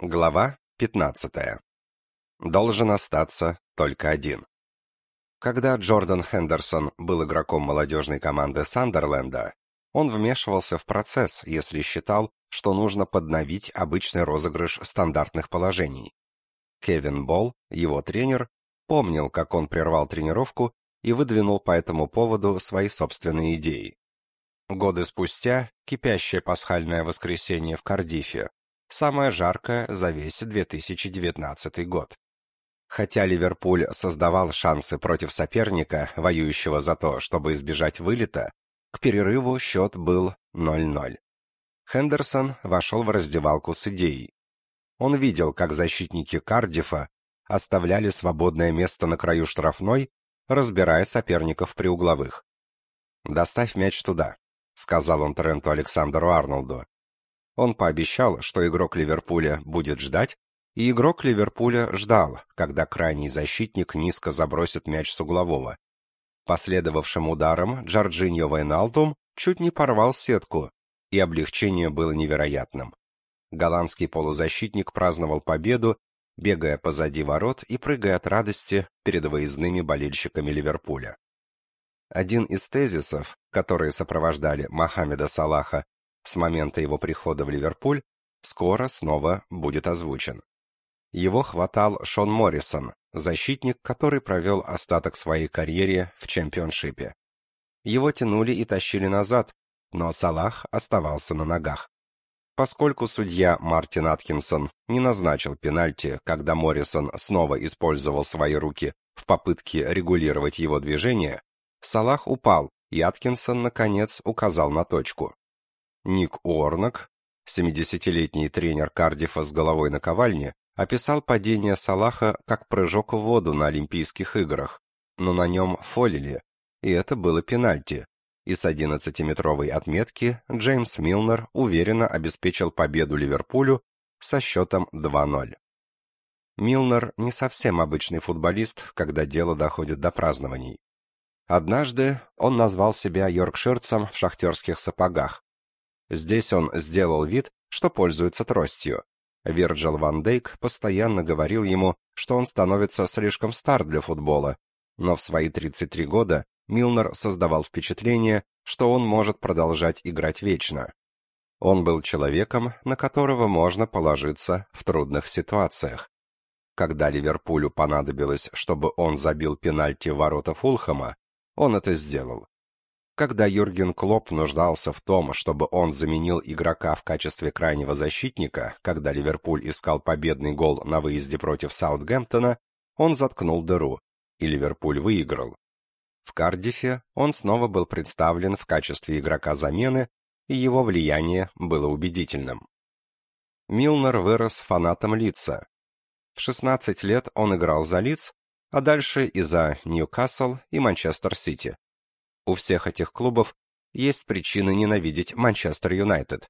Глава 15. Должен остаться только один. Когда Джордан Хендерсон был игроком молодежной команды Сандерленда, он вмешивался в процесс, если считал, что нужно подновить обычный розыгрыш стандартных положений. Кевин Болл, его тренер, помнил, как он прервал тренировку и выдвинул по этому поводу свои собственные идеи. Годы спустя, кипящее пасхальное воскресенье в Кардифе, самое жаркое за весь 2019 год. Хотя Ливерпуль создавал шансы против соперника, воюющего за то, чтобы избежать вылета, к перерыву счет был 0-0. Хендерсон вошел в раздевалку с идеей. Он видел, как защитники Кардифа оставляли свободное место на краю штрафной, разбирая соперников при угловых. «Доставь мяч туда», — сказал он Тренту Александру Арнолду. Он пообещал, что игрок Ливерпуля будет ждать, и игрок Ливерпуля ждал, когда крайний защитник низко забросит мяч с углового. Последовавшим ударом Джорджиньо Вайналдум чуть не порвал сетку, и облегчение было невероятным. Голландский полузащитник праздновал победу, бегая позади ворот и прыгая от радости перед выездными болельщиками Ливерпуля. Один из тезисов, которые сопровождали Мохаммеда Салаха с момента его прихода в Ливерпуль скоро снова будет озвучен. Его хватал Шон Моррисон, защитник, который провел остаток своей карьеры в чемпионшипе. Его тянули и тащили назад, но Салах оставался на ногах. Поскольку судья Мартин Аткинсон не назначил пенальти, когда Моррисон снова использовал свои руки в попытке регулировать его движение, Салах упал, и Аткинсон, наконец, указал на точку. Ник Уорнок, 70-летний тренер Кардифа с головой на ковальне, описал падение Салаха как прыжок в воду на Олимпийских играх, но на нем фолили, и это было пенальти. И с 11-метровой отметки Джеймс Милнер уверенно обеспечил победу Ливерпулю со счетом 2-0. Милнер не совсем обычный футболист, когда дело доходит до празднований. Однажды он назвал себя йоркширцем в шахтерских сапогах, Здесь он сделал вид, что пользуется тростью. Вирджил ван Дейк постоянно говорил ему, что он становится слишком стар для футбола, но в свои 33 года Милнер создавал впечатление, что он может продолжать играть вечно. Он был человеком, на которого можно положиться в трудных ситуациях. Когда Ливерпулю понадобилось, чтобы он забил пенальти в ворота Фулхэма, он это сделал. Когда Юрген Клоп нуждался в том, чтобы он заменил игрока в качестве крайнего защитника, когда Ливерпуль искал победный гол на выезде против Саутгемптона, он заткнул дыру, и Ливерпуль выиграл. В Кардифе он снова был представлен в качестве игрока замены, и его влияние было убедительным. Милнер вырос фанатом Лидса. В 16 лет он играл за Лидс, а дальше и за Ньюкасл и Манчестер Сити. У всех этих клубов есть причины ненавидеть Манчестер Юнайтед.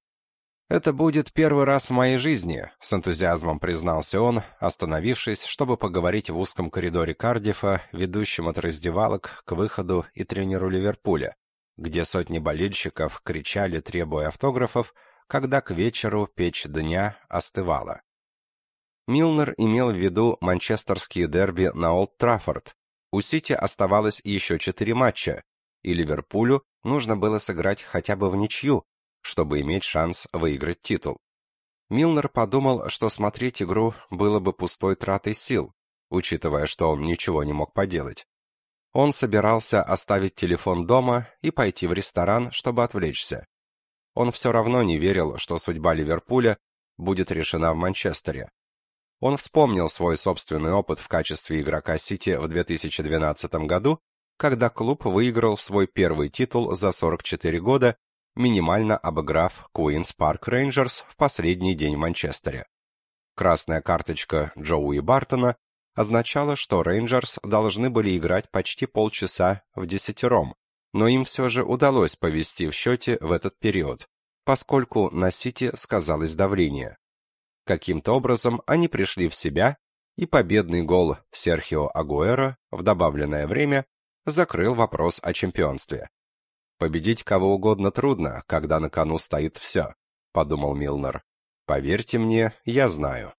Это будет первый раз в моей жизни, с энтузиазмом признался он, остановившись, чтобы поговорить в узком коридоре Кардифа, ведущем от раздевалок к выходу и тренеру Ливерпуля, где сотни болельщиков кричали, требуя автографов, когда к вечеру печь дня остывала. Милнер имел в виду манчестерские дерби на Олд Траффорд. У Сити оставалось еще четыре матча, и Ливерпулю нужно было сыграть хотя бы в ничью, чтобы иметь шанс выиграть титул. Милнер подумал, что смотреть игру было бы пустой тратой сил, учитывая, что он ничего не мог поделать. Он собирался оставить телефон дома и пойти в ресторан, чтобы отвлечься. Он все равно не верил, что судьба Ливерпуля будет решена в Манчестере. Он вспомнил свой собственный опыт в качестве игрока Сити в 2012 году когда клуб выиграл свой первый титул за 44 года, минимально обыграв Queen's Park Rangers в последний день в Манчестере. Красная карточка Джоуи Бартона означала, что Рейнджерс должны были играть почти полчаса в десятером, но им все же удалось повести в счете в этот период, поскольку на Сити сказалось давление. Каким-то образом они пришли в себя, и победный гол Серхио Агуэро в добавленное время закрыл вопрос о чемпионстве. Победить кого угодно трудно, когда на кону стоит все, подумал Милнер. Поверьте мне, я знаю.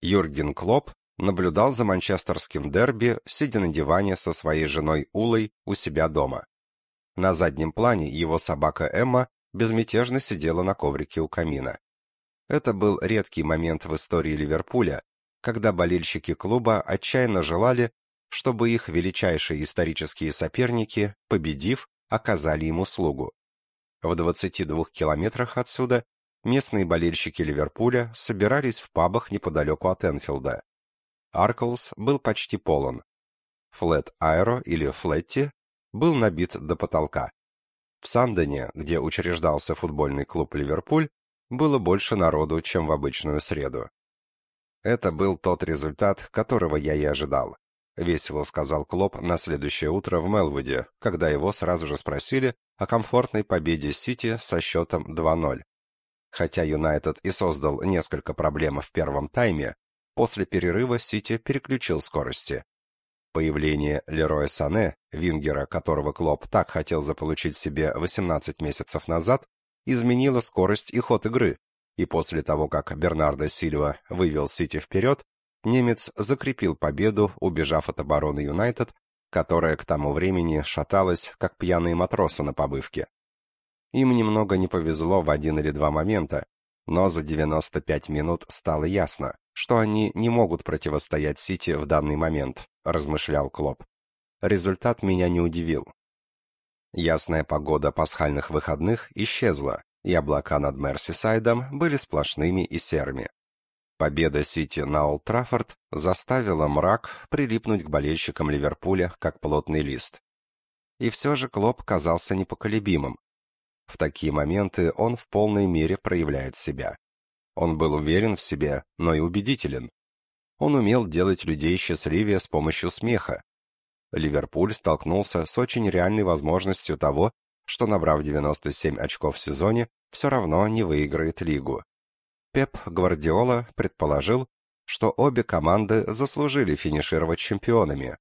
Юрген Клоп наблюдал за манчестерским дерби, сидя на диване со своей женой Улой у себя дома. На заднем плане его собака Эмма безмятежно сидела на коврике у камина. Это был редкий момент в истории Ливерпуля, когда болельщики клуба отчаянно желали, чтобы их величайшие исторические соперники, победив, оказали ему услугу. В 22 километрах отсюда местные болельщики Ливерпуля собирались в пабах неподалеку от Энфилда. Арклс был почти полон. Флет Аэро или Флетти был набит до потолка. В Сандене, где учреждался футбольный клуб Ливерпуль, было больше народу, чем в обычную среду. Это был тот результат, которого я и ожидал. Весело сказал Клоп на следующее утро в Мелвуде, когда его сразу же спросили о комфортной победе Сити со счетом 2:0. Хотя Юнайтед и создал несколько проблем в первом тайме, после перерыва Сити переключил скорости. Появление Лероя Сане, вингера, которого Клоп так хотел заполучить себе 18 месяцев назад, изменило скорость и ход игры, и после того, как Бернардо Сильва вывел Сити вперед, немец закрепил победу, убежав от обороны Юнайтед, которая к тому времени шаталась, как пьяные матросы на побывке. Им немного не повезло в один или два момента, но за 95 минут стало ясно, что они не могут противостоять Сити в данный момент, размышлял Клоп. Результат меня не удивил. Ясная погода пасхальных выходных исчезла, и облака над Мерсисайдом были сплошными и серыми. Победа Сити на Олд Траффорд заставила мрак прилипнуть к болельщикам Ливерпуля, как плотный лист. И все же Клоп казался непоколебимым. В такие моменты он в полной мере проявляет себя. Он был уверен в себе, но и убедителен. Он умел делать людей счастливее с помощью смеха. Ливерпуль столкнулся с очень реальной возможностью того, что, набрав 97 очков в сезоне, все равно не выиграет лигу. Пеп Гвардиола предположил, что обе команды заслужили финишировать чемпионами.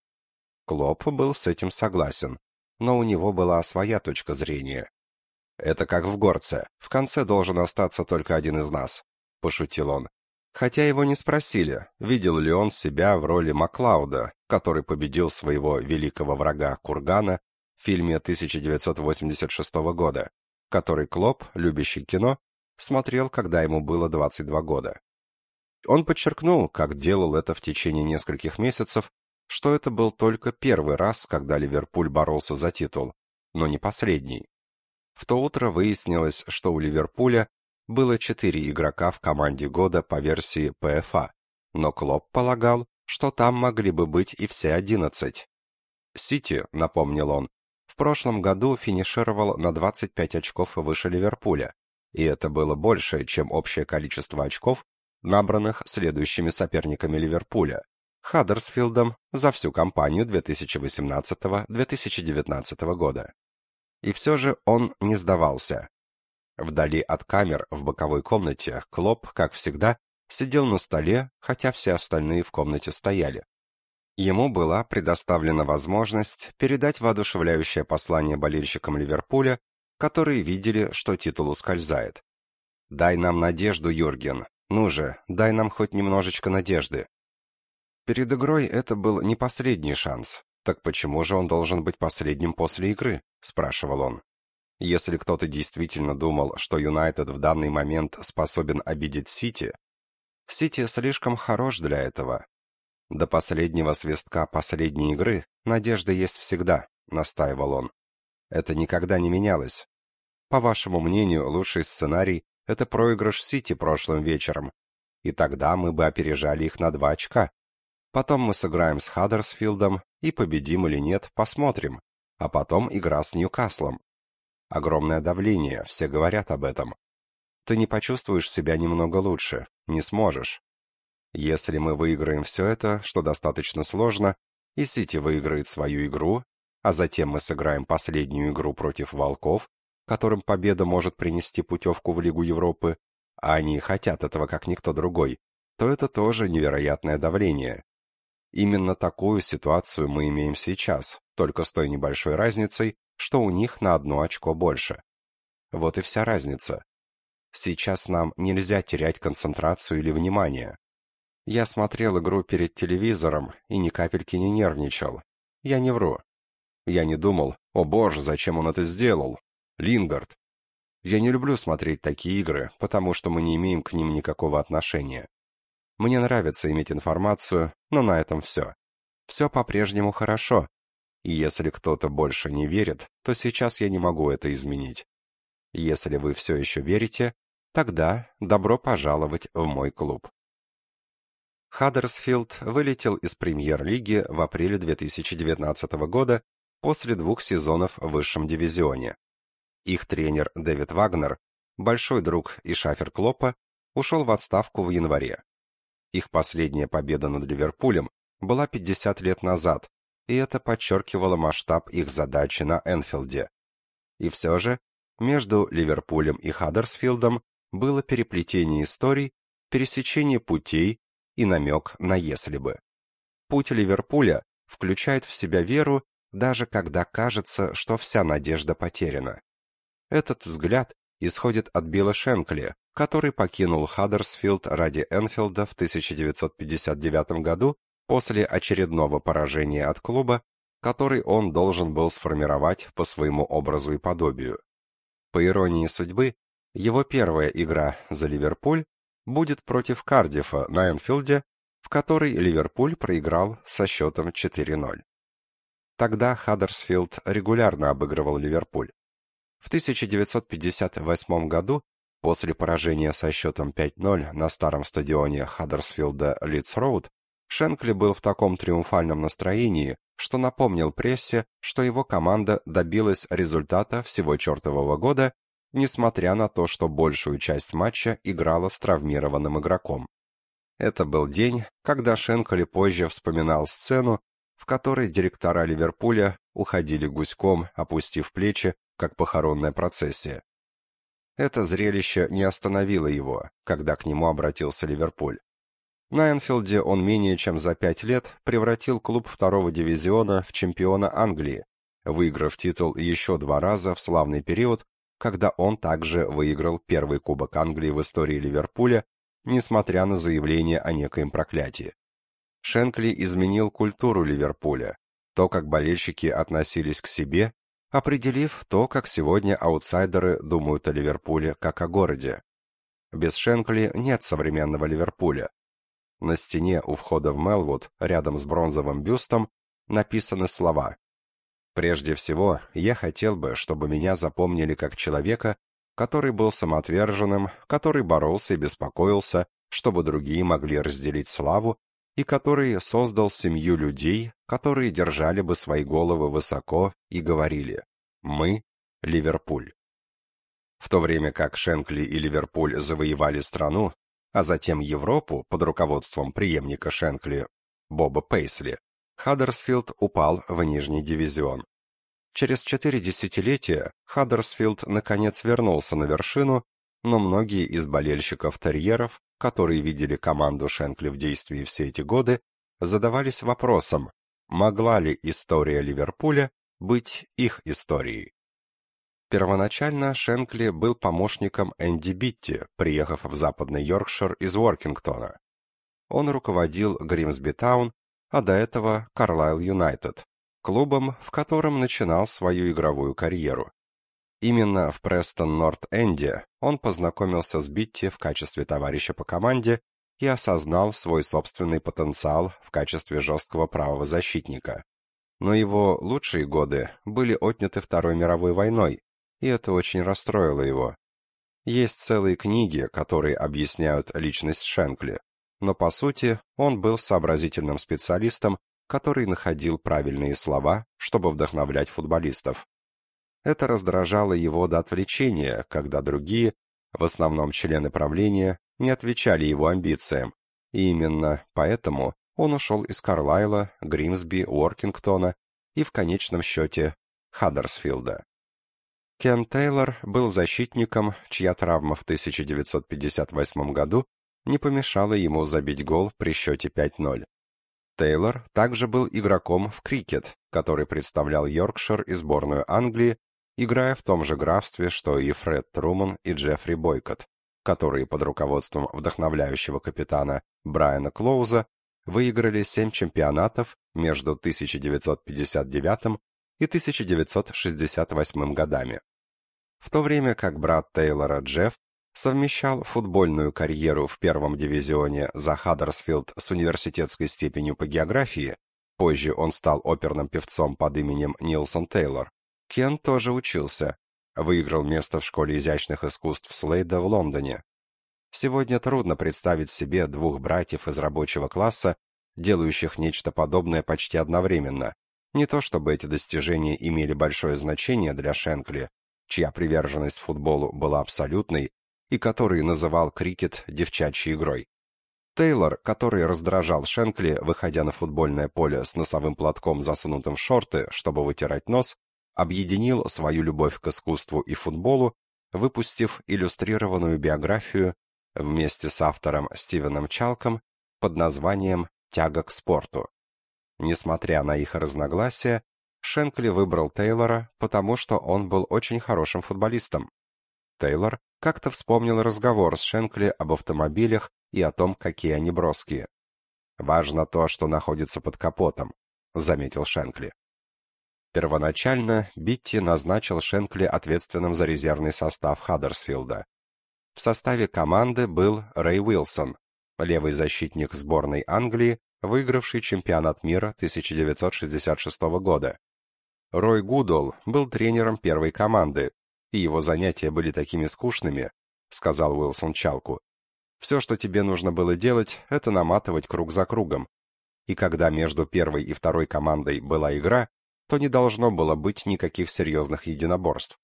Клоп был с этим согласен, но у него была своя точка зрения. «Это как в горце, в конце должен остаться только один из нас», — пошутил он. Хотя его не спросили, видел ли он себя в роли Маклауда, который победил своего великого врага Кургана в фильме 1986 года, который Клоп, любящий кино, смотрел, когда ему было 22 года. Он подчеркнул, как делал это в течение нескольких месяцев, что это был только первый раз, когда Ливерпуль боролся за титул, но не последний. В то утро выяснилось, что у Ливерпуля было четыре игрока в команде года по версии ПФА, но Клоп полагал, что там могли бы быть и все одиннадцать. Сити, напомнил он, в прошлом году финишировал на 25 очков выше Ливерпуля, и это было больше, чем общее количество очков, набранных следующими соперниками Ливерпуля Хаддерсфилдом за всю кампанию 2018-2019 года. И все же он не сдавался. Вдали от камер в боковой комнате Клоп, как всегда, сидел на столе, хотя все остальные в комнате стояли. Ему была предоставлена возможность передать воодушевляющее послание болельщикам Ливерпуля которые видели, что титул ускользает. «Дай нам надежду, Юрген. Ну же, дай нам хоть немножечко надежды». Перед игрой это был не последний шанс. Так почему же он должен быть последним после игры? спрашивал он. Если кто-то действительно думал, что Юнайтед в данный момент способен обидеть Сити, Сити слишком хорош для этого. До последнего свистка последней игры надежда есть всегда, настаивал он. Это никогда не менялось. По вашему мнению, лучший сценарий — это проигрыш Сити прошлым вечером. И тогда мы бы опережали их на два очка. Потом мы сыграем с Хаддерсфилдом и победим или нет, посмотрим. А потом игра с Ньюкаслом. Огромное давление, все говорят об этом. Ты не почувствуешь себя немного лучше, не сможешь. Если мы выиграем все это, что достаточно сложно, и Сити выиграет свою игру, а затем мы сыграем последнюю игру против Волков, которым победа может принести путевку в Лигу Европы, а они хотят этого как никто другой, то это тоже невероятное давление. Именно такую ситуацию мы имеем сейчас, только с той небольшой разницей, что у них на одно очко больше. Вот и вся разница. Сейчас нам нельзя терять концентрацию или внимание. Я смотрел игру перед телевизором и ни капельки не нервничал. Я не вру. Я не думал, о боже, зачем он это сделал? Лингард. Я не люблю смотреть такие игры, потому что мы не имеем к ним никакого отношения. Мне нравится иметь информацию, но на этом все. Все по-прежнему хорошо. И если кто-то больше не верит, то сейчас я не могу это изменить. Если вы все еще верите, тогда добро пожаловать в мой клуб. Хаддерсфилд вылетел из премьер-лиги в апреле 2019 года после двух сезонов в высшем дивизионе. Их тренер Дэвид Вагнер, большой друг и шафер Клопа, ушел в отставку в январе. Их последняя победа над Ливерпулем была 50 лет назад, и это подчеркивало масштаб их задачи на Энфилде. И все же, между Ливерпулем и Хаддерсфилдом было переплетение историй, пересечение путей и намек на «если бы». Путь Ливерпуля включает в себя веру, даже когда кажется, что вся надежда потеряна. Этот взгляд исходит от Билла Шенкли, который покинул Хаддерсфилд ради Энфилда в 1959 году после очередного поражения от клуба, который он должен был сформировать по своему образу и подобию. По иронии судьбы, его первая игра за Ливерпуль будет против Кардифа на Энфилде, в которой Ливерпуль проиграл со счетом 4:0. Тогда Хаддерсфилд регулярно обыгрывал Ливерпуль. В 1958 году, после поражения со счетом 5:0 на старом стадионе Хаддерсфилда Лидс-Роуд, Шенкли был в таком триумфальном настроении, что напомнил прессе, что его команда добилась результата всего чертового года несмотря на то, что большую часть матча играла с травмированным игроком. Это был день, когда Шенколи позже вспоминал сцену, в которой директора Ливерпуля уходили гуськом, опустив плечи, как похоронная процессия. Это зрелище не остановило его, когда к нему обратился Ливерпуль. На Энфилде он менее чем за пять лет превратил клуб второго дивизиона в чемпиона Англии, выиграв титул еще два раза в славный период, когда он также выиграл первый Кубок Англии в истории Ливерпуля, несмотря на заявление о некоем проклятии. Шенкли изменил культуру Ливерпуля, то, как болельщики относились к себе, определив то, как сегодня аутсайдеры думают о Ливерпуле как о городе. Без Шенкли нет современного Ливерпуля. На стене у входа в Мелвуд, рядом с бронзовым бюстом, написаны слова Прежде всего, я хотел бы, чтобы меня запомнили как человека, который был самоотверженным, который боролся и беспокоился, чтобы другие могли разделить славу, и который создал семью людей, которые держали бы свои головы высоко и говорили «Мы – Ливерпуль». В то время как Шенкли и Ливерпуль завоевали страну, а затем Европу под руководством преемника Шенкли Боба Пейсли, Хаддерсфилд упал в нижний дивизион. Через четыре десятилетия Хаддерсфилд наконец вернулся на вершину, но многие из болельщиков-терьеров, которые видели команду Шенкли в действии все эти годы, задавались вопросом, могла ли история Ливерпуля быть их историей. Первоначально Шенкли был помощником Энди Битти, приехав в Западный Йоркшир из Уоркингтона. Он руководил Гримсби Таун, а до этого Карлайл Юнайтед, клубом, в котором начинал свою игровую карьеру. Именно в Престон-Норт-Энде он познакомился с Битти в качестве товарища по команде и осознал свой собственный потенциал в качестве жесткого правого защитника. Но его лучшие годы были отняты Второй мировой войной, и это очень расстроило его. Есть целые книги, которые объясняют личность Шенкли, но по сути он был сообразительным специалистом, который находил правильные слова, чтобы вдохновлять футболистов. Это раздражало его до отвлечения, когда другие, в основном члены правления, не отвечали его амбициям, и именно поэтому он ушел из Карлайла, Гримсби, Уоркингтона и в конечном счете Хаддерсфилда. Кен Тейлор был защитником, чья травма в 1958 году не помешала ему забить гол при счете 5:0. Тейлор также был игроком в крикет, который представлял Йоркшир и сборную Англии, играя в том же графстве, что и Фред Труман и Джеффри Бойкот. которые под руководством вдохновляющего капитана Брайана Клоуза выиграли семь чемпионатов между 1959 и 1968 годами. В то время как брат Тейлора Джефф совмещал футбольную карьеру в первом дивизионе за Хаддерсфилд с университетской степенью по географии, позже он стал оперным певцом под именем Нилсон Тейлор, Кен тоже учился, выиграл место в школе изящных искусств Слейда в Лондоне. Сегодня трудно представить себе двух братьев из рабочего класса, делающих нечто подобное почти одновременно. Не то чтобы эти достижения имели большое значение для Шенкли, чья приверженность футболу была абсолютной и который называл крикет девчачьей игрой. Тейлор, который раздражал Шенкли, выходя на футбольное поле с носовым платком засунутым в шорты, чтобы вытирать нос, объединил свою любовь к искусству и футболу, выпустив иллюстрированную биографию вместе с автором Стивеном Чалком под названием «Тяга к спорту». Несмотря на их разногласия, Шенкли выбрал Тейлора, потому что он был очень хорошим футболистом. Тейлор как-то вспомнил разговор с Шенкли об автомобилях и о том, какие они броские. «Важно то, что находится под капотом», — заметил Шенкли. Первоначально Битти назначил Шенкли ответственным за резервный состав Хаддерсфилда. В составе команды был Рэй Уилсон, левый защитник сборной Англии, выигравший чемпионат мира 1966 года. Рой Гудол был тренером первой команды, и его занятия были такими скучными, сказал Уилсон Чалку. Все, что тебе нужно было делать, это наматывать круг за кругом. И когда между первой и второй командой была игра, то не должно было быть никаких серьезных единоборств.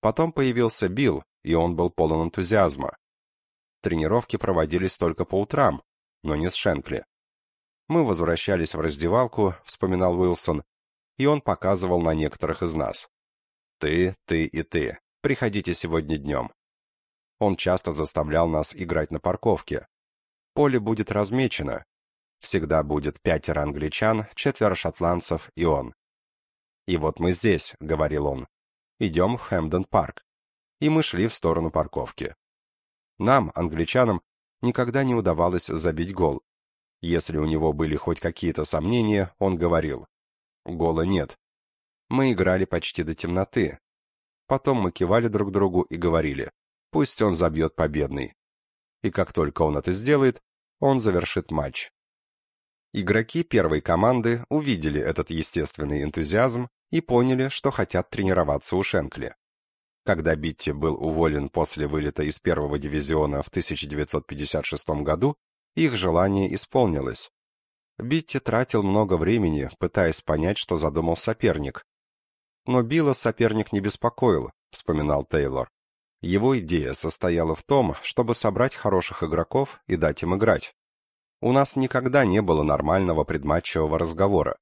Потом появился Билл, и он был полон энтузиазма. Тренировки проводились только по утрам, но не с Шенкли. Мы возвращались в раздевалку, вспоминал Уилсон, и он показывал на некоторых из нас. Ты, ты и ты. Приходите сегодня днем. Он часто заставлял нас играть на парковке. Поле будет размечено. Всегда будет пятеро англичан, четверо шотландцев и он. «И вот мы здесь», — говорил он. «Идем в Хэмден-парк». И мы шли в сторону парковки. Нам, англичанам, никогда не удавалось забить гол. Если у него были хоть какие-то сомнения, он говорил. Гола нет. Мы играли почти до темноты. Потом мы кивали друг другу и говорили, пусть он забьет победный. И как только он это сделает, он завершит матч. Игроки первой команды увидели этот естественный энтузиазм и поняли, что хотят тренироваться у Шенкли. Когда Битти был уволен после вылета из первого дивизиона в 1956 году, их желание исполнилось. Битти тратил много времени, пытаясь понять, что задумал соперник. Но Билла соперник не беспокоил, вспоминал Тейлор. Его идея состояла в том, чтобы собрать хороших игроков и дать им играть. У нас никогда не было нормального предматчевого разговора.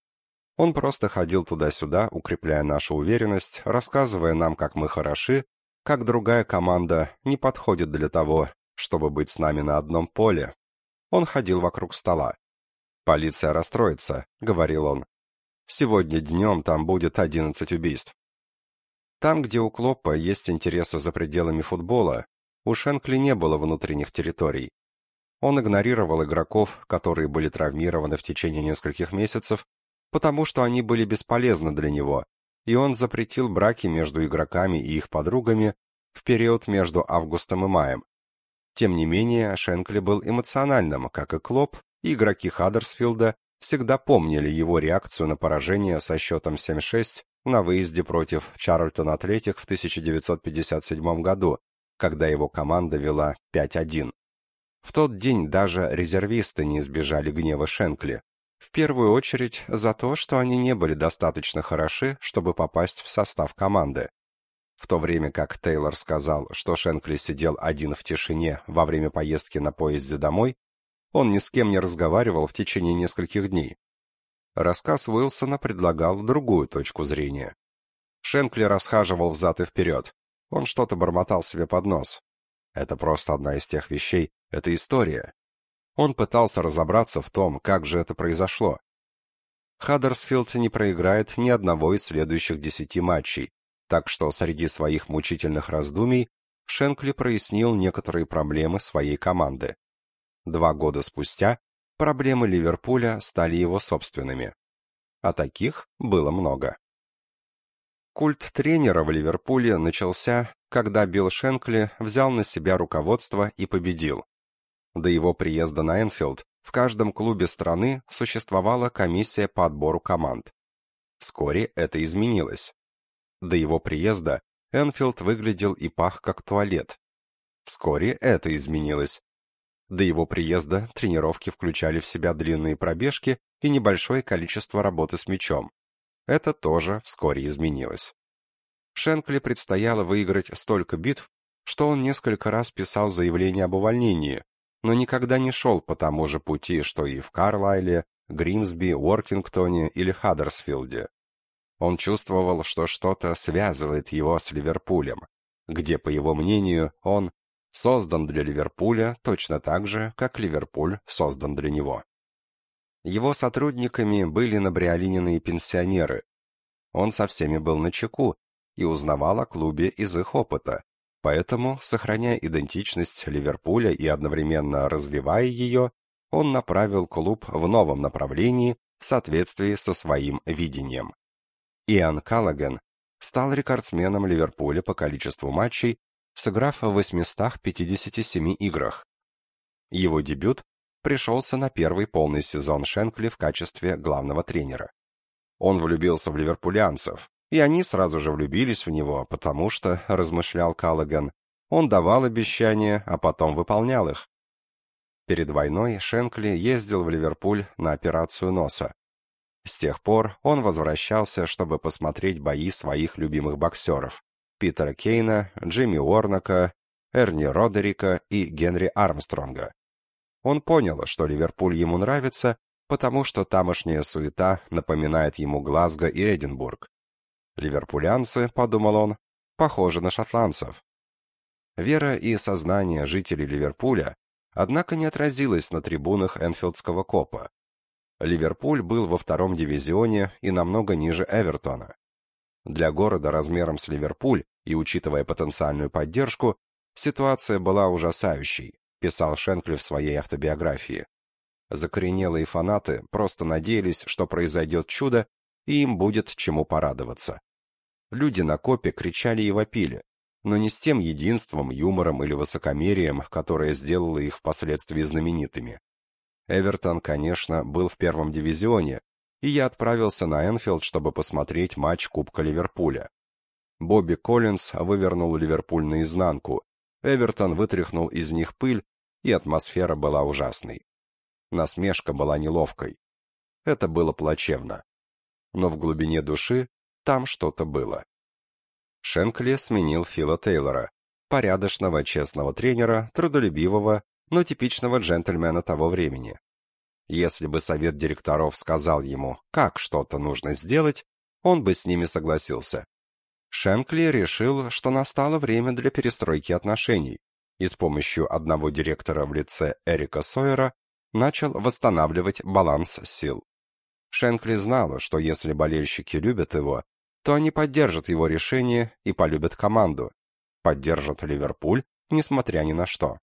Он просто ходил туда-сюда, укрепляя нашу уверенность, рассказывая нам, как мы хороши, как другая команда не подходит для того, чтобы быть с нами на одном поле. Он ходил вокруг стола. «Полиция расстроится», — говорил он. «Сегодня днем там будет одиннадцать убийств». Там, где у Клоппа есть интересы за пределами футбола, у Шенкли не было внутренних территорий. Он игнорировал игроков, которые были травмированы в течение нескольких месяцев, потому что они были бесполезны для него, и он запретил браки между игроками и их подругами в период между августом и маем. Тем не менее, Шенкли был эмоциональным, как и Клоп, и игроки Хаддерсфилда всегда помнили его реакцию на поражение со счетом 7-6 на выезде против Чарльтон Атлетик в 1957 году, когда его команда вела 5-1. В тот день даже резервисты не избежали гнева Шенкли, в первую очередь за то, что они не были достаточно хороши, чтобы попасть в состав команды. В то время как Тейлор сказал, что Шенкли сидел один в тишине во время поездки на поезде домой, он ни с кем не разговаривал в течение нескольких дней. Рассказ Уилсона предлагал другую точку зрения. Шенкли расхаживал взад и вперед. Он что-то бормотал себе под нос. Это просто одна из тех вещей, это история. Он пытался разобраться в том, как же это произошло. Хаддерсфилд не проиграет ни одного из следующих десяти матчей, так что среди своих мучительных раздумий Шенкли прояснил некоторые проблемы своей команды. Два года спустя проблемы Ливерпуля стали его собственными. А таких было много. Культ тренера в Ливерпуле начался, когда Билл Шенкли взял на себя руководство и победил. До его приезда на Энфилд в каждом клубе страны существовала комиссия по отбору команд. Вскоре это изменилось. До его приезда Энфилд выглядел и пах как туалет. Вскоре это изменилось. До его приезда тренировки включали в себя длинные пробежки и небольшое количество работы с мячом. Это тоже вскоре изменилось. Шенкли предстояло выиграть столько битв, что он несколько раз писал заявление об увольнении, но никогда не шел по тому же пути, что и в Карлайле, Гримсби, Уоркингтоне или Хаддерсфилде. Он чувствовал, что что-то связывает его с Ливерпулем, где, по его мнению, он создан для Ливерпуля точно так же, как Ливерпуль создан для него. Его сотрудниками были набриолиненные пенсионеры. Он со всеми был на чеку и узнавал о клубе из их опыта, поэтому, сохраняя идентичность Ливерпуля и одновременно развивая ее, он направил клуб в новом направлении в соответствии со своим видением. Иоанн Каллаген стал рекордсменом Ливерпуля по количеству матчей, сыграв в 857 играх. Его дебют пришелся на первый полный сезон Шенкли в качестве главного тренера. Он влюбился в ливерпулянцев, и они сразу же влюбились в него, потому что, размышлял Каллаген, он давал обещания, а потом выполнял их. Перед войной Шенкли ездил в Ливерпуль на операцию носа. С тех пор он возвращался, чтобы посмотреть бои своих любимых боксеров – Питера Кейна, Джимми Уорнака, Эрни Родерика и Генри Армстронга. Он понял, что Ливерпуль ему нравится, потому что тамошняя суета напоминает ему Глазго и Эдинбург. Ливерпулянцы, подумал он, похожи на шотландцев. Вера и сознание жителей Ливерпуля, однако, не отразилось на трибунах Энфилдского копа. Ливерпуль был во втором дивизионе и намного ниже Эвертона. Для города размером с Ливерпуль и учитывая потенциальную поддержку, ситуация была ужасающей, писал Шенкли в своей автобиографии. Закоренелые фанаты просто надеялись, что произойдет чудо, и им будет чему порадоваться. Люди на копе кричали и вопили, но не с тем единством, юмором или высокомерием, которое сделало их впоследствии знаменитыми. Эвертон, конечно, был в первом дивизионе, и я отправился на Энфилд, чтобы посмотреть матч Кубка Ливерпуля. Бобби Коллинз вывернул Ливерпуль наизнанку, Эвертон вытряхнул из них пыль, и атмосфера была ужасной. Насмешка была неловкой. Это было плачевно. Но в глубине души там что-то было. Шенкли сменил Фила Тейлора, порядочного, честного тренера, трудолюбивого, но типичного джентльмена того времени. Если бы совет директоров сказал ему, как что-то нужно сделать, он бы с ними согласился. Шенкли решил, что настало время для перестройки отношений, и с помощью одного директора в лице Эрика Сойера начал восстанавливать баланс сил. Шенкли знал, что если болельщики любят его, то они поддержат его решение и полюбят команду, поддержат Ливерпуль, несмотря ни на что.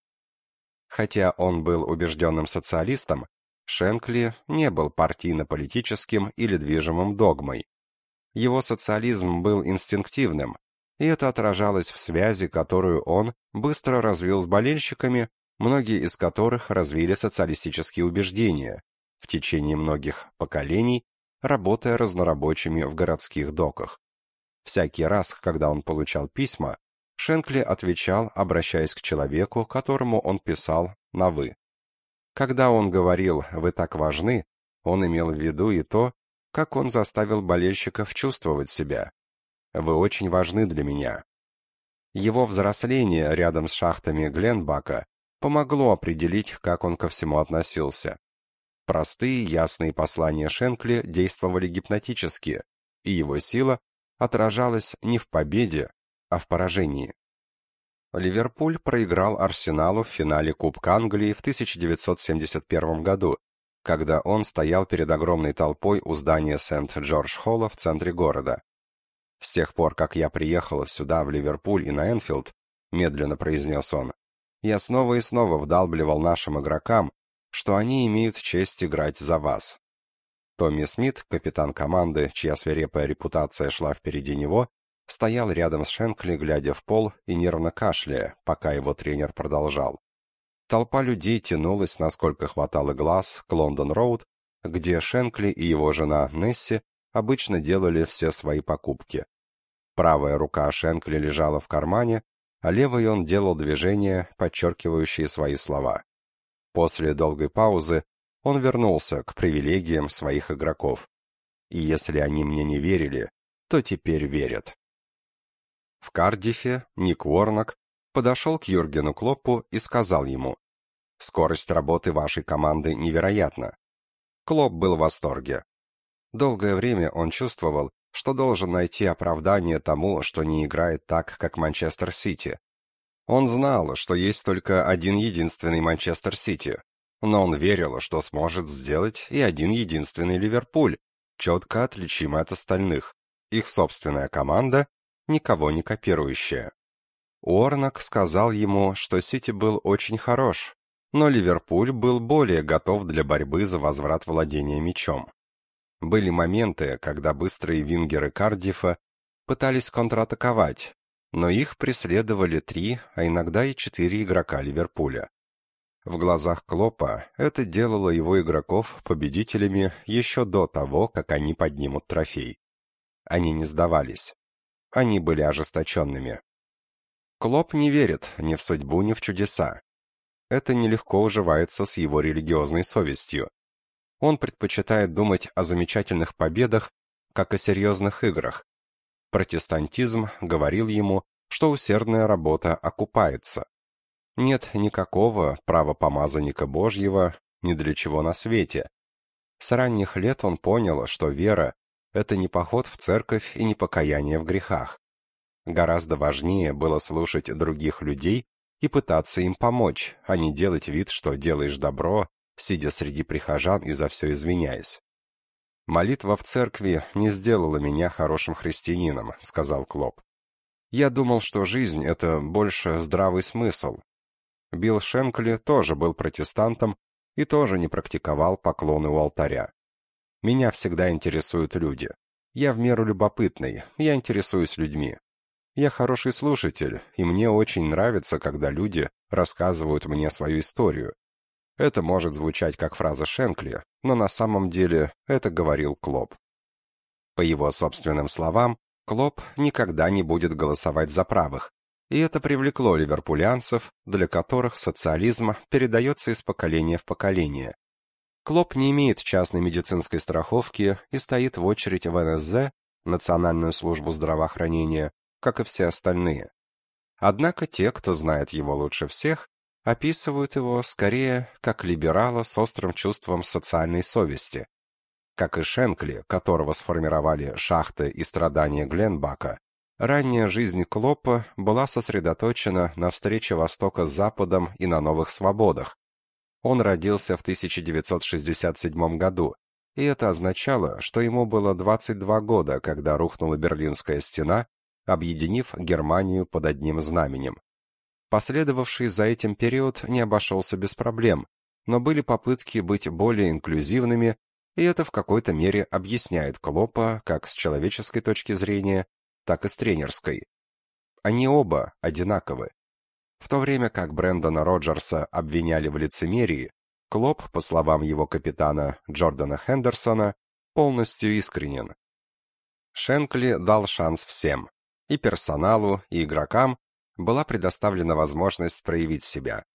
Хотя он был убежденным социалистом, Шенкли не был партийно-политическим или движимым догмой. Его социализм был инстинктивным, и это отражалось в связи, которую он быстро развил с болельщиками, многие из которых развили социалистические убеждения в течение многих поколений, работая разнорабочими в городских доках. Всякий раз, когда он получал письма, Шенкли отвечал, обращаясь к человеку, которому он писал на «вы». Когда он говорил «вы так важны», он имел в виду и то, как он заставил болельщиков чувствовать себя. «Вы очень важны для меня». Его взросление рядом с шахтами Гленбака помогло определить, как он ко всему относился. Простые, ясные послания Шенкли действовали гипнотически, и его сила отражалась не в победе, а в поражении. Ливерпуль проиграл Арсеналу в финале Кубка Англии в 1971 году, когда он стоял перед огромной толпой у здания Сент-Джордж-Холла в центре города. С тех пор, как я приехал сюда, в Ливерпуль и на Энфилд, медленно произнес он. Я снова и снова вдалбливал нашим игрокам, что они имеют честь играть за вас. Томми Смит, капитан команды, чья свирепая репутация шла впереди него, стоял рядом с Шенкли, глядя в пол и нервно кашляя, пока его тренер продолжал. Толпа людей тянулась, насколько хватало глаз, к Лондон-Роуд, где Шенкли и его жена Несси обычно делали все свои покупки. Правая рука Шенкли лежала в кармане, а левой он делал движения, подчеркивающие свои слова. После долгой паузы он вернулся к привилегиям своих игроков. И если они мне не верили, то теперь верят. В Кардифе Ник Уорнок подошел к Юргену Клоппу и сказал ему, «Скорость работы вашей команды невероятна». Клоп был в восторге. Долгое время он чувствовал, что должен найти оправдание тому, что не играет так, как Манчестер Сити. Он знал, что есть только один единственный Манчестер Сити, но он верил, что сможет сделать и один единственный Ливерпуль, четко отличимый от остальных. Их собственная команда, никого не копирующая. Уорнок сказал ему, что Сити был очень хорош, но Ливерпуль был более готов для борьбы за возврат владения мячом. Были моменты, когда быстрые вингеры Кардифа пытались контратаковать, но их преследовали три, а иногда и четыре игрока Ливерпуля. В глазах Клопа это делало его игроков победителями еще до того, как они поднимут трофей. Они не сдавались. Они были ожесточенными. Клоп не верит ни в судьбу, ни в чудеса. Это нелегко уживается с его религиозной совестью. Он предпочитает думать о замечательных победах, как о серьезных играх. Протестантизм говорил ему, что усердная работа окупается. Нет никакого права помазанника Божьего ни для чего на свете. С ранних лет он понял, что вера — это не поход в церковь и не покаяние в грехах. Гораздо важнее было слушать других людей и пытаться им помочь, а не делать вид, что делаешь добро, сидя среди прихожан и за все извиняясь. «Молитва в церкви не сделала меня хорошим христианином», — сказал Клоп. «Я думал, что жизнь — это больше здравый смысл, Билл Шенкли тоже был протестантом и тоже не практиковал поклоны у алтаря. Меня всегда интересуют люди. Я в меру любопытный, я интересуюсь людьми. Я хороший слушатель, и мне очень нравится, когда люди рассказывают мне свою историю. Это может звучать как фраза Шенкли, но на самом деле это говорил Клоп. По его собственным словам, Клоп никогда не будет голосовать за правых, и это привлекло ливерпулянцев, для которых социализм передается из поколения в поколение. Клоп не имеет частной медицинской страховки и стоит в очередь в НСЗ, Национальную службу здравоохранения, как и все остальные. Однако те, кто знает его лучше всех, описывают его скорее как либерала с острым чувством социальной совести. Как и Шенкли, которого сформировали шахты и страдания Гленбака, Ранняя жизнь Клоппа была сосредоточена на встрече Востока с Западом и на новых свободах. Он родился в 1967 году, и это означало, что ему было 22 года, когда рухнула Берлинская стена, объединив Германию под одним знаменем. Последовавший за этим период не обошелся без проблем, но были попытки быть более инклюзивными, и это в какой-то мере объясняет Клопа как с человеческой точки зрения, так и с тренерской. Они оба одинаковы. В то время как Брэндона Роджерса обвиняли в лицемерии, Клоп, по словам его капитана Джордана Хендерсона, полностью искренен. Шенкли дал шанс всем, и персоналу, и игрокам была предоставлена возможность проявить себя.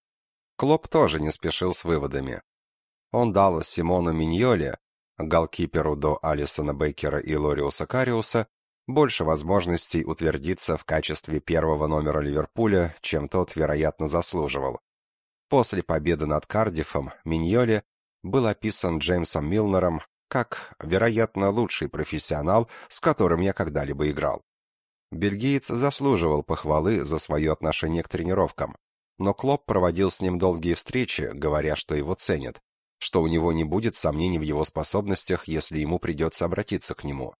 Клоп тоже не спешил с выводами. Он дал Симону Миньоле, голкиперу до Алисона Бейкера и Лориуса Кариуса, больше возможностей утвердиться в качестве первого номера Ливерпуля, чем тот, вероятно, заслуживал. После победы над Кардифом Миньоле был описан Джеймсом Милнером как, вероятно, лучший профессионал, с которым я когда-либо играл. Бельгиец заслуживал похвалы за свое отношение к тренировкам, но Клоп проводил с ним долгие встречи, говоря, что его ценят, что у него не будет сомнений в его способностях, если ему придется обратиться к нему.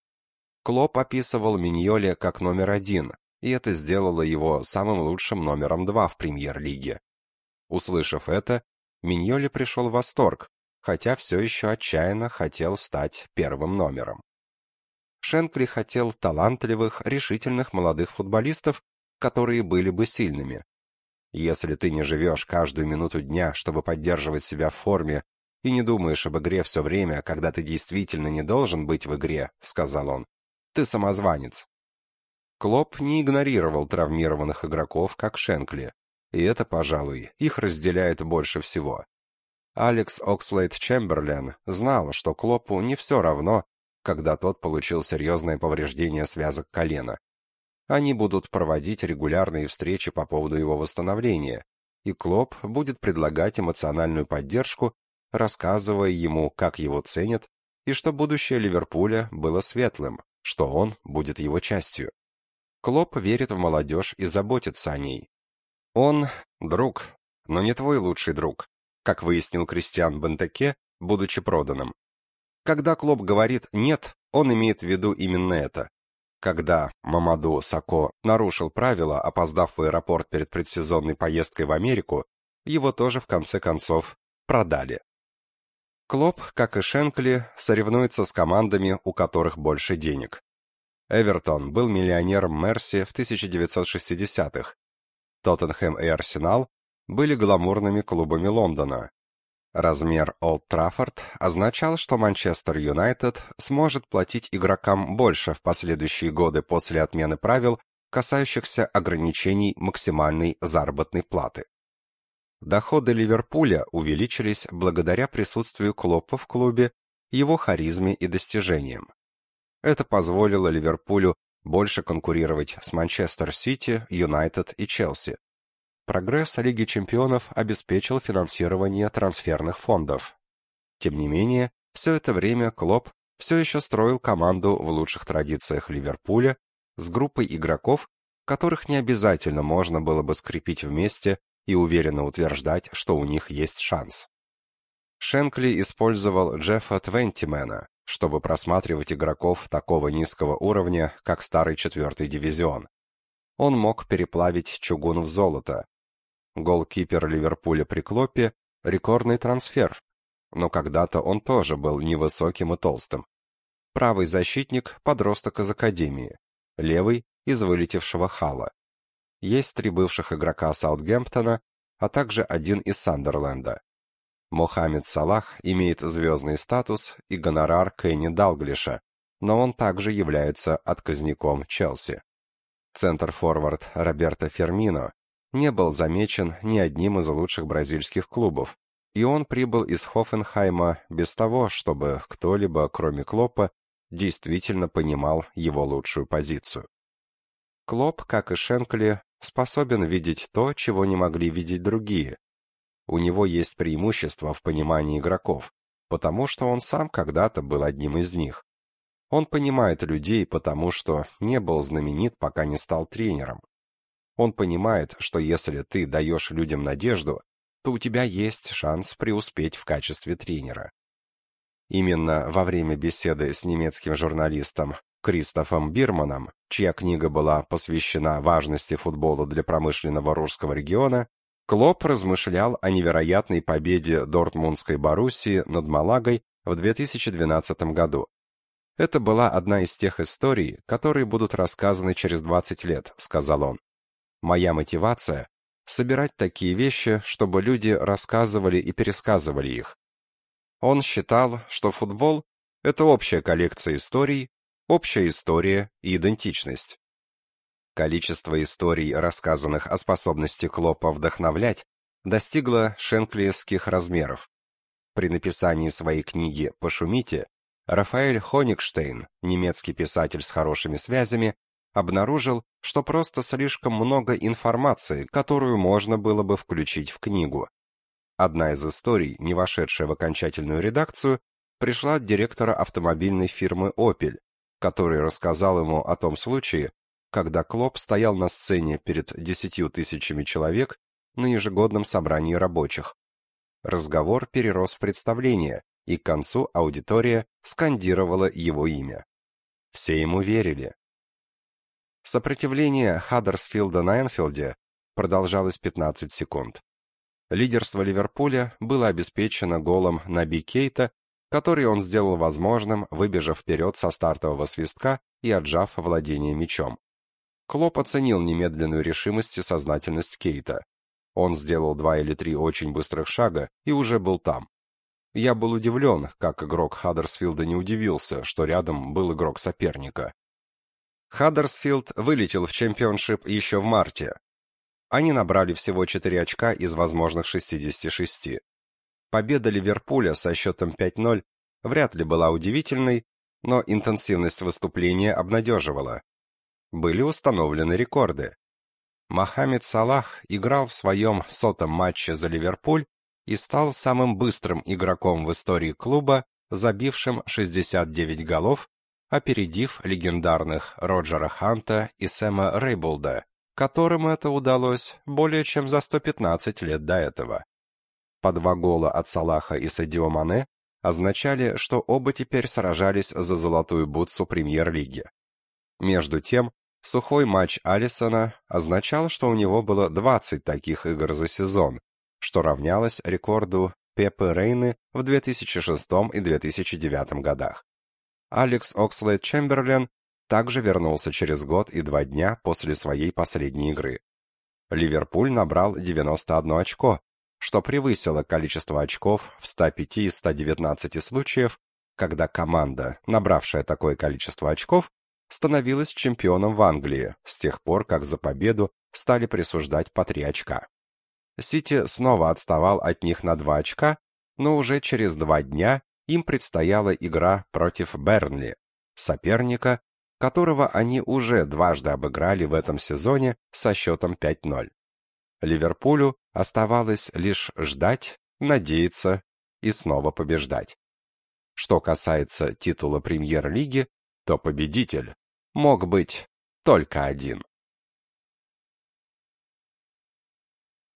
Клоп описывал Миньоле как номер один, и это сделало его самым лучшим номером два в премьер-лиге. Услышав это, Миньоли пришел в восторг, хотя все еще отчаянно хотел стать первым номером. Шенкли хотел талантливых, решительных молодых футболистов, которые были бы сильными. Если ты не живешь каждую минуту дня, чтобы поддерживать себя в форме, и не думаешь об игре все время, когда ты действительно не должен быть в игре, сказал он. Ты самозванец. Клоп не игнорировал травмированных игроков, как Шенкли, и это, пожалуй, их разделяет больше всего. Алекс Окслейд Чемберлен знал, что Клопу не все равно, когда тот получил серьезное повреждение связок колена. Они будут проводить регулярные встречи по поводу его восстановления, и Клоп будет предлагать эмоциональную поддержку, рассказывая ему, как его ценят, и что будущее Ливерпуля было светлым, что он будет его частью. Клоп верит в молодежь и заботится о ней. Он друг, но не твой лучший друг, как выяснил Кристиан Бентеке, будучи проданным. Когда Клоп говорит «нет», он имеет в виду именно это. Когда Мамаду Сако нарушил правила, опоздав в аэропорт перед предсезонной поездкой в Америку, его тоже в конце концов продали. Клоп, как и Шенкли, соревнуется с командами, у которых больше денег. Эвертон был миллионером Мерси в 1960-х. Тоттенхэм и Арсенал были гламурными клубами Лондона, Размер Олд Траффорд означал, что Манчестер Юнайтед сможет платить игрокам больше в последующие годы после отмены правил, касающихся ограничений максимальной заработной платы. Доходы Ливерпуля увеличились благодаря присутствию Клоппа в клубе, его харизме и достижениям. Это позволило Ливерпулю больше конкурировать с Манчестер Сити, Юнайтед и Челси. Прогресс Лиги чемпионов обеспечил финансирование трансферных фондов. Тем не менее, все это время Клоп все еще строил команду в лучших традициях Ливерпуля с группой игроков, которых не обязательно можно было бы скрепить вместе и уверенно утверждать, что у них есть шанс. Шенкли использовал Джеффа Твентимена, чтобы просматривать игроков такого низкого уровня, как старый четвертый дивизион. Он мог переплавить чугун в золото, Голкипер Ливерпуля при Клопе — рекордный трансфер, но когда-то он тоже был невысоким и толстым. Правый защитник — подросток из Академии, левый — из вылетевшего Хала. Есть три бывших игрока Саутгемптона, а также один из Сандерленда. Мохаммед Салах имеет звездный статус и гонорар Кенни Далглиша, но он также является отказником Челси. Центр-форвард Роберто Фермино не был замечен ни одним из лучших бразильских клубов, и он прибыл из Хофенхайма без того, чтобы кто-либо, кроме Клопа, действительно понимал его лучшую позицию. Клоп, как и Шенкли, способен видеть то, чего не могли видеть другие. У него есть преимущество в понимании игроков, потому что он сам когда-то был одним из них. Он понимает людей, потому что не был знаменит, пока не стал тренером. Он понимает, что если ты даешь людям надежду, то у тебя есть шанс преуспеть в качестве тренера. Именно во время беседы с немецким журналистом Кристофом Бирманом, чья книга была посвящена важности футбола для промышленного русского региона, Клоп размышлял о невероятной победе Дортмундской Боруссии над Малагой в 2012 году. Это была одна из тех историй, которые будут рассказаны через 20 лет, сказал он. Моя мотивация — собирать такие вещи, чтобы люди рассказывали и пересказывали их. Он считал, что футбол — это общая коллекция историй, общая история и идентичность. Количество историй, рассказанных о способности Клопа вдохновлять, достигло шенклиевских размеров. При написании своей книги «Пошумите» Рафаэль Хоникштейн, немецкий писатель с хорошими связями, обнаружил, что просто слишком много информации, которую можно было бы включить в книгу. Одна из историй, не вошедшая в окончательную редакцию, пришла от директора автомобильной фирмы Opel, который рассказал ему о том случае, когда Клоп стоял на сцене перед десятью тысячами человек на ежегодном собрании рабочих. Разговор перерос в представление, и к концу аудитория скандировала его имя. Все ему верили, Сопротивление Хаддерсфилда на Энфилде продолжалось 15 секунд. Лидерство Ливерпуля было обеспечено голом Наби Кейта, который он сделал возможным, выбежав вперед со стартового свистка и отжав владение мячом. Клоп оценил немедленную решимость и сознательность Кейта. Он сделал два или три очень быстрых шага и уже был там. Я был удивлен, как игрок Хаддерсфилда не удивился, что рядом был игрок соперника. Хаддерсфилд вылетел в чемпионшип еще в марте. Они набрали всего 4 очка из возможных 66. Победа Ливерпуля со счетом 5:0 вряд ли была удивительной, но интенсивность выступления обнадеживала. Были установлены рекорды. Мохаммед Салах играл в своем сотом матче за Ливерпуль и стал самым быстрым игроком в истории клуба, забившим 69 голов, опередив легендарных Роджера Ханта и Сэма Рейболда, которым это удалось более чем за 115 лет до этого. По два гола от Салаха и Садио Мане означали, что оба теперь сражались за золотую бутсу премьер-лиги. Между тем, сухой матч Алисона означал, что у него было 20 таких игр за сезон, что равнялось рекорду Пепы Рейны в 2006 и 2009 годах. Алекс Окслейд Чемберлен также вернулся через год и два дня после своей последней игры. Ливерпуль набрал 91 очко, что превысило количество очков в 105 из 119 случаев, когда команда, набравшая такое количество очков, становилась чемпионом в Англии с тех пор, как за победу стали присуждать по 3 очка. Сити снова отставал от них на 2 очка, но уже через два дня им предстояла игра против Бернли, соперника, которого они уже дважды обыграли в этом сезоне со счетом 5:0. Ливерпулю оставалось лишь ждать, надеяться и снова побеждать. Что касается титула Премьер-лиги, то победитель мог быть только один.